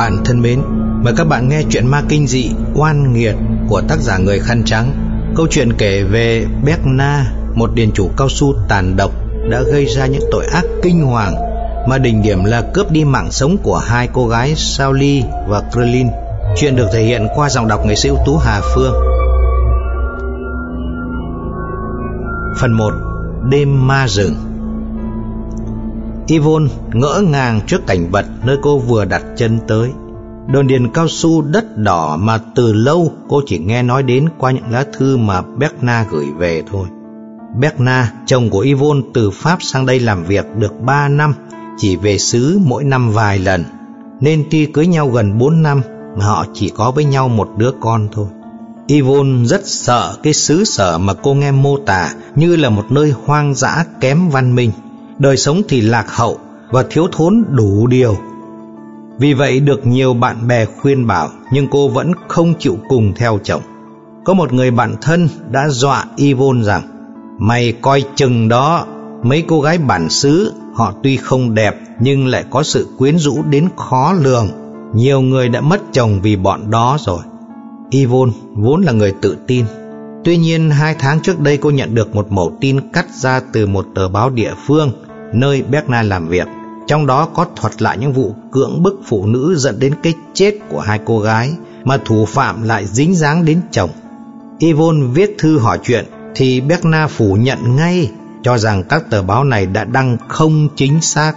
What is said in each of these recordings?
bạn thân mến, mời các bạn nghe chuyện ma kinh dị oan nghiệt của tác giả người khăn trắng. Câu chuyện kể về Berna, một điền chủ cao su tàn độc đã gây ra những tội ác kinh hoàng mà đỉnh điểm là cướp đi mạng sống của hai cô gái Sauli và Krillin. Chuyện được thể hiện qua giọng đọc nghệ sĩ ưu tú Hà Phương. Phần 1: Đêm ma rừng. Yvonne ngỡ ngàng trước cảnh vật nơi cô vừa đặt chân tới. Đồn điền cao su đất đỏ mà từ lâu cô chỉ nghe nói đến qua những lá thư mà Berna gửi về thôi. Berna, chồng của Yvonne từ Pháp sang đây làm việc được 3 năm, chỉ về xứ mỗi năm vài lần. Nên tuy cưới nhau gần 4 năm mà họ chỉ có với nhau một đứa con thôi. Yvonne rất sợ cái xứ sở mà cô nghe mô tả như là một nơi hoang dã kém văn minh đời sống thì lạc hậu và thiếu thốn đủ điều. Vì vậy được nhiều bạn bè khuyên bảo nhưng cô vẫn không chịu cùng theo chồng. Có một người bạn thân đã dọa Yvonne rằng Mày coi chừng đó, mấy cô gái bản xứ họ tuy không đẹp nhưng lại có sự quyến rũ đến khó lường. Nhiều người đã mất chồng vì bọn đó rồi. Yvonne vốn là người tự tin Tuy nhiên hai tháng trước đây cô nhận được một mẩu tin cắt ra từ một tờ báo địa phương nơi Berna làm việc. Trong đó có thuật lại những vụ cưỡng bức phụ nữ dẫn đến cái chết của hai cô gái mà thủ phạm lại dính dáng đến chồng. Yvonne viết thư hỏi chuyện thì Berna phủ nhận ngay cho rằng các tờ báo này đã đăng không chính xác.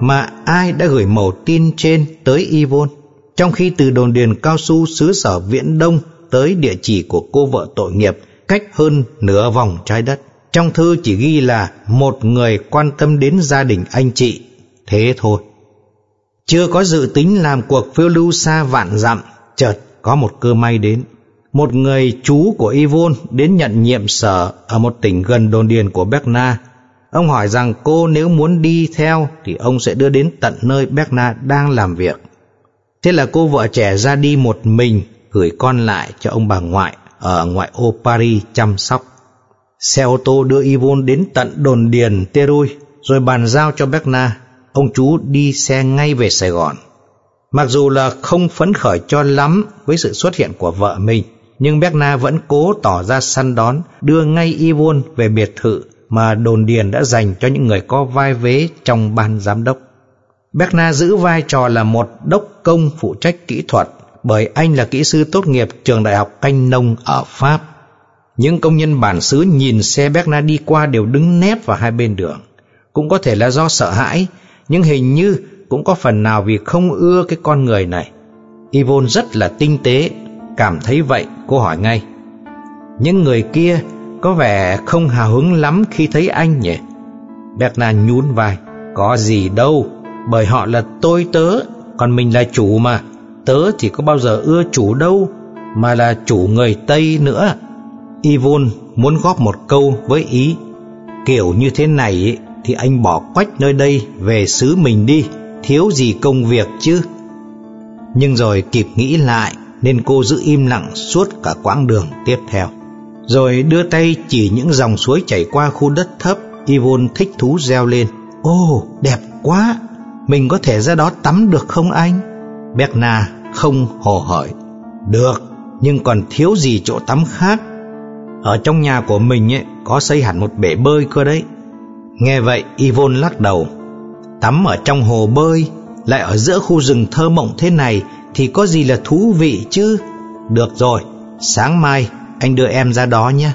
Mà ai đã gửi mẫu tin trên tới Yvonne? Trong khi từ đồn điền cao su xứ sở Viễn Đông tới địa chỉ của cô vợ tội nghiệp cách hơn nửa vòng trái đất. Trong thư chỉ ghi là một người quan tâm đến gia đình anh chị, thế thôi. Chưa có dự tính làm cuộc phiêu lưu xa vạn dặm, chợt có một cơ may đến. Một người chú của Yvonne đến nhận nhiệm sở ở một tỉnh gần đồn điền của Berna. Ông hỏi rằng cô nếu muốn đi theo thì ông sẽ đưa đến tận nơi Berna đang làm việc. Thế là cô vợ trẻ ra đi một mình gửi con lại cho ông bà ngoại ở ngoại ô Paris chăm sóc. Xe ô tô đưa Yvonne đến tận đồn điền Terui rồi bàn giao cho Berna. Ông chú đi xe ngay về Sài Gòn. Mặc dù là không phấn khởi cho lắm với sự xuất hiện của vợ mình, nhưng Berna vẫn cố tỏ ra săn đón, đưa ngay Yvonne về biệt thự mà đồn điền đã dành cho những người có vai vế trong ban giám đốc. Berna giữ vai trò là một đốc công phụ trách kỹ thuật bởi anh là kỹ sư tốt nghiệp trường đại học canh nông ở Pháp. Những công nhân bản xứ nhìn xe Berna đi qua đều đứng nép vào hai bên đường. Cũng có thể là do sợ hãi, nhưng hình như cũng có phần nào vì không ưa cái con người này. Yvonne rất là tinh tế, cảm thấy vậy cô hỏi ngay. Những người kia có vẻ không hào hứng lắm khi thấy anh nhỉ? Berna nhún vai, có gì đâu, bởi họ là tôi tớ, còn mình là chủ mà. Tớ thì có bao giờ ưa chủ đâu, mà là chủ người Tây nữa. Yvonne muốn góp một câu với ý, Kiểu như thế này thì anh bỏ quách nơi đây về xứ mình đi, Thiếu gì công việc chứ? Nhưng rồi kịp nghĩ lại, Nên cô giữ im lặng suốt cả quãng đường tiếp theo. Rồi đưa tay chỉ những dòng suối chảy qua khu đất thấp, Yvonne thích thú reo lên, Ô, đẹp quá! Mình có thể ra đó tắm được không anh? Berna không hồ hởi, Được, Nhưng còn thiếu gì chỗ tắm khác? Ở trong nhà của mình ấy, có xây hẳn một bể bơi cơ đấy. Nghe vậy Yvonne lắc đầu. Tắm ở trong hồ bơi, lại ở giữa khu rừng thơ mộng thế này thì có gì là thú vị chứ? Được rồi, sáng mai anh đưa em ra đó nhé.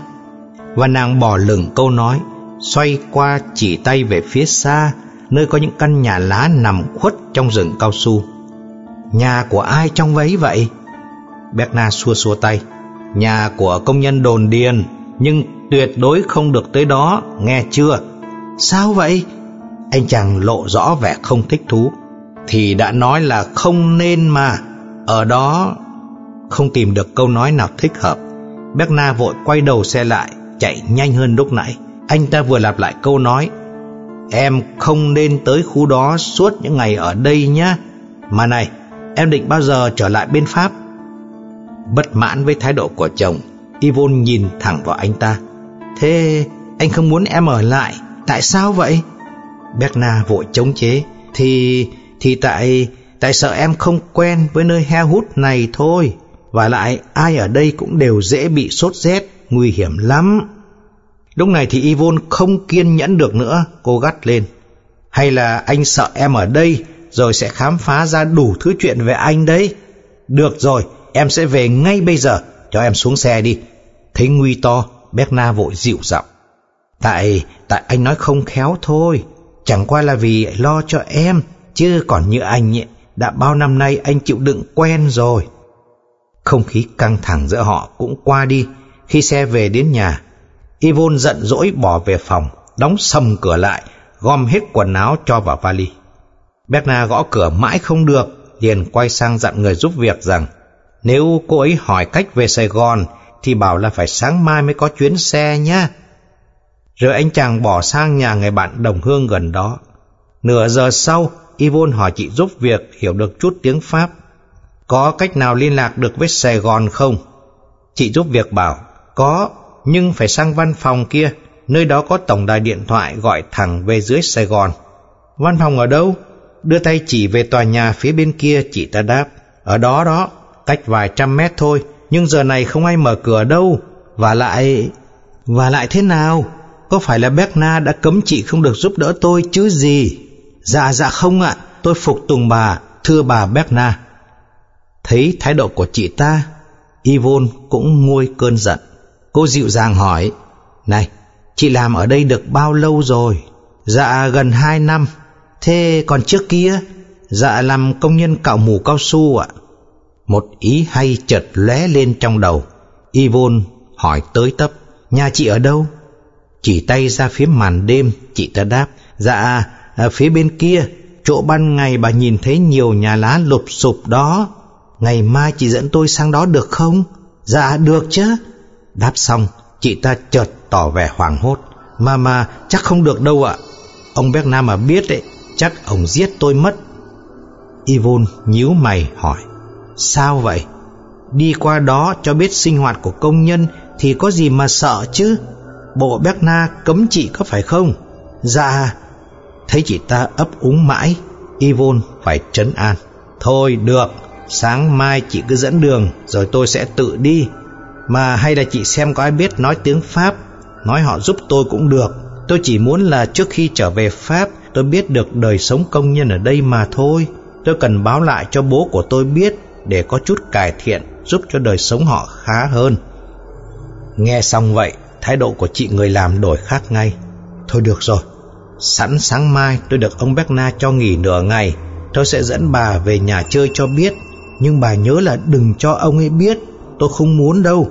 Và nàng bỏ lửng câu nói, xoay qua chỉ tay về phía xa, nơi có những căn nhà lá nằm khuất trong rừng cao su. Nhà của ai trong vấy vậy? Berna xua xua tay nhà của công nhân đồn điền, nhưng tuyệt đối không được tới đó, nghe chưa? Sao vậy? Anh chàng lộ rõ vẻ không thích thú. Thì đã nói là không nên mà, ở đó không tìm được câu nói nào thích hợp. Berna vội quay đầu xe lại, chạy nhanh hơn lúc nãy. Anh ta vừa lặp lại câu nói, em không nên tới khu đó suốt những ngày ở đây nhé. Mà này, em định bao giờ trở lại bên Pháp? Bất mãn với thái độ của chồng Yvonne nhìn thẳng vào anh ta Thế anh không muốn em ở lại Tại sao vậy Berna vội chống chế Thì thì tại Tại sợ em không quen với nơi heo hút này thôi. Và lại ai ở đây cũng đều dễ bị sốt rét, nguy hiểm lắm. Lúc này thì Yvonne không kiên nhẫn được nữa, cô gắt lên. Hay là anh sợ em ở đây rồi sẽ khám phá ra đủ thứ chuyện về anh đấy? Được rồi, em sẽ về ngay bây giờ, cho em xuống xe đi. Thấy nguy to, Berna vội dịu giọng. Tại, tại anh nói không khéo thôi, chẳng qua là vì lo cho em, chứ còn như anh ấy, đã bao năm nay anh chịu đựng quen rồi. Không khí căng thẳng giữa họ cũng qua đi khi xe về đến nhà. Yvonne giận dỗi bỏ về phòng, đóng sầm cửa lại, gom hết quần áo cho vào vali. Berna gõ cửa mãi không được, liền quay sang dặn người giúp việc rằng nếu cô ấy hỏi cách về Sài Gòn thì bảo là phải sáng mai mới có chuyến xe nhé. Rồi anh chàng bỏ sang nhà người bạn đồng hương gần đó. Nửa giờ sau, Yvonne hỏi chị giúp việc hiểu được chút tiếng Pháp. Có cách nào liên lạc được với Sài Gòn không? Chị giúp việc bảo, có, nhưng phải sang văn phòng kia, nơi đó có tổng đài điện thoại gọi thẳng về dưới Sài Gòn. Văn phòng ở đâu? Đưa tay chỉ về tòa nhà phía bên kia chị ta đáp. Ở đó đó, cách vài trăm mét thôi, nhưng giờ này không ai mở cửa đâu. Và lại... Và lại thế nào? Có phải là Berna đã cấm chị không được giúp đỡ tôi chứ gì? Dạ dạ không ạ, tôi phục tùng bà, thưa bà Berna. Thấy thái độ của chị ta, Yvonne cũng nguôi cơn giận. Cô dịu dàng hỏi, Này, chị làm ở đây được bao lâu rồi? Dạ gần hai năm. Thế còn trước kia? Dạ làm công nhân cạo mù cao su ạ. Một ý hay chợt lóe lên trong đầu. Yvonne hỏi tới tấp, nhà chị ở đâu? Chỉ tay ra phía màn đêm, chị ta đáp, dạ, ở phía bên kia, chỗ ban ngày bà nhìn thấy nhiều nhà lá lụp sụp đó. Ngày mai chị dẫn tôi sang đó được không? Dạ, được chứ. Đáp xong, chị ta chợt tỏ vẻ hoảng hốt. Mà mà, chắc không được đâu ạ. Ông Bernard mà biết đấy, chắc ông giết tôi mất. Yvonne nhíu mày hỏi. Sao vậy? Đi qua đó cho biết sinh hoạt của công nhân thì có gì mà sợ chứ? Bộ Berna cấm chị có phải không? Dạ. Thấy chị ta ấp úng mãi, Yvonne phải trấn an. Thôi được, sáng mai chị cứ dẫn đường rồi tôi sẽ tự đi. Mà hay là chị xem có ai biết nói tiếng Pháp, nói họ giúp tôi cũng được. Tôi chỉ muốn là trước khi trở về Pháp tôi biết được đời sống công nhân ở đây mà thôi. Tôi cần báo lại cho bố của tôi biết để có chút cải thiện giúp cho đời sống họ khá hơn. Nghe xong vậy, thái độ của chị người làm đổi khác ngay. Thôi được rồi, sẵn sáng mai tôi được ông Berna cho nghỉ nửa ngày, tôi sẽ dẫn bà về nhà chơi cho biết, nhưng bà nhớ là đừng cho ông ấy biết, tôi không muốn đâu.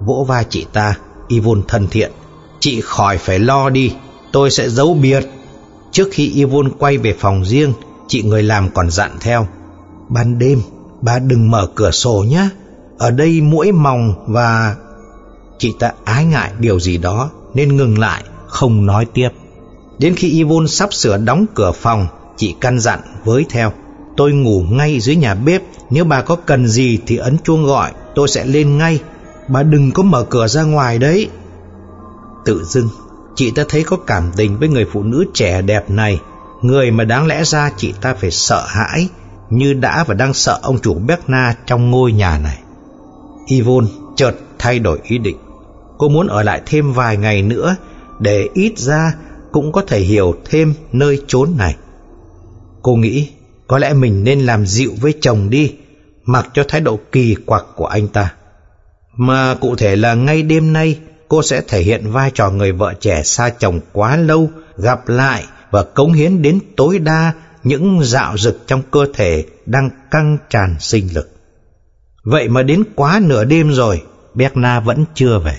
Vỗ vai chị ta, Yvonne thân thiện, chị khỏi phải lo đi, tôi sẽ giấu biệt. Trước khi Yvonne quay về phòng riêng, chị người làm còn dặn theo. Ban đêm, bà đừng mở cửa sổ nhé, ở đây mũi mòng và Chị ta ái ngại điều gì đó nên ngừng lại, không nói tiếp. Đến khi Yvonne sắp sửa đóng cửa phòng, chị căn dặn với theo. Tôi ngủ ngay dưới nhà bếp, nếu bà có cần gì thì ấn chuông gọi, tôi sẽ lên ngay. Bà đừng có mở cửa ra ngoài đấy. Tự dưng, chị ta thấy có cảm tình với người phụ nữ trẻ đẹp này, người mà đáng lẽ ra chị ta phải sợ hãi, như đã và đang sợ ông chủ Berna trong ngôi nhà này. Yvonne chợt thay đổi ý định. Cô muốn ở lại thêm vài ngày nữa để ít ra cũng có thể hiểu thêm nơi chốn này. Cô nghĩ có lẽ mình nên làm dịu với chồng đi, mặc cho thái độ kỳ quặc của anh ta. Mà cụ thể là ngay đêm nay cô sẽ thể hiện vai trò người vợ trẻ xa chồng quá lâu, gặp lại và cống hiến đến tối đa những dạo dực trong cơ thể đang căng tràn sinh lực. Vậy mà đến quá nửa đêm rồi, Berna vẫn chưa về.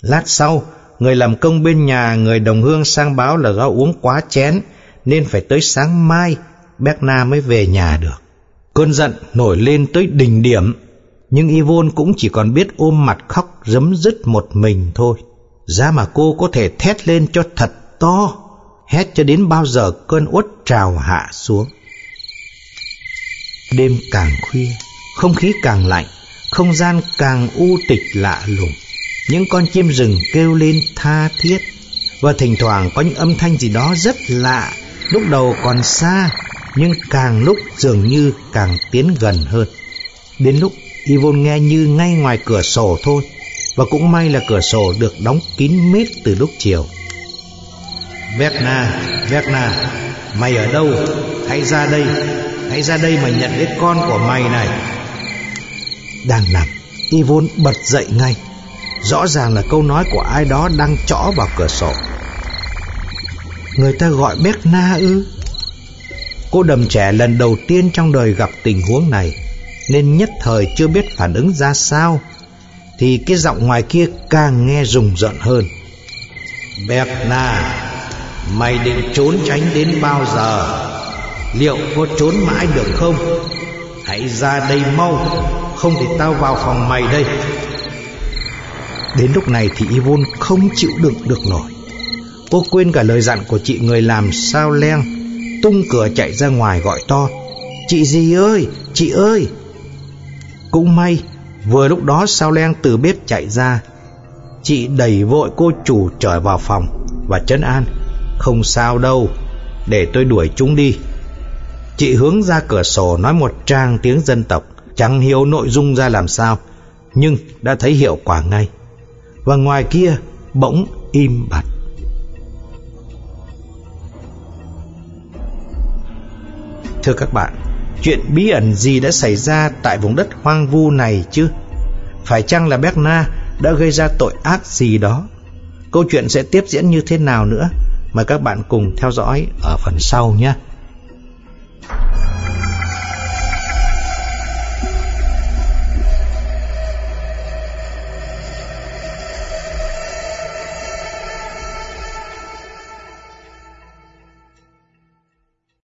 Lát sau, người làm công bên nhà người đồng hương sang báo là do uống quá chén nên phải tới sáng mai Berna mới về nhà được. Cơn giận nổi lên tới đỉnh điểm, nhưng Yvonne cũng chỉ còn biết ôm mặt khóc giấm dứt một mình thôi. Giá mà cô có thể thét lên cho thật to, hét cho đến bao giờ cơn uất trào hạ xuống. Đêm càng khuya, không khí càng lạnh, không gian càng u tịch lạ lùng những con chim rừng kêu lên tha thiết và thỉnh thoảng có những âm thanh gì đó rất lạ lúc đầu còn xa nhưng càng lúc dường như càng tiến gần hơn. Đến lúc Yvonne nghe như ngay ngoài cửa sổ thôi, và cũng may là cửa sổ được đóng kín mít từ lúc chiều. Vecna, Vecna, mày ở đâu? Hãy ra đây, hãy ra đây mà nhận lấy con của mày này. Đang nằm, Yvonne bật dậy ngay. Rõ ràng là câu nói của ai đó đang chõ vào cửa sổ. Người ta gọi Vecna ư? Cô đầm trẻ lần đầu tiên trong đời gặp tình huống này Nên nhất thời chưa biết phản ứng ra sao Thì cái giọng ngoài kia càng nghe rùng rợn hơn Berna Mày định trốn tránh đến bao giờ? Liệu có trốn mãi được không? Hãy ra đây mau Không thì tao vào phòng mày đây. Đến lúc này thì Yvonne không chịu đựng được nổi. Cô quên cả lời dặn của chị người làm sao len Tung cửa chạy ra ngoài gọi to. Chị gì ơi, chị ơi! Cũng may Vừa lúc đó sao len từ bếp chạy ra. Chị đẩy vội cô chủ trở vào phòng Và chấn an. Không sao đâu. Để tôi đuổi chúng đi. Chị hướng ra cửa sổ nói một trang tiếng dân tộc, Chẳng hiểu nội dung ra làm sao, Nhưng đã thấy hiệu quả ngay. Và ngoài kia, bỗng im bặt. Thưa các bạn, Chuyện bí ẩn gì đã xảy ra tại vùng đất hoang vu này chứ? Phải chăng là Berna đã gây ra tội ác gì đó? Câu chuyện sẽ tiếp diễn như thế nào nữa? Mời các bạn cùng theo dõi ở phần sau nhé.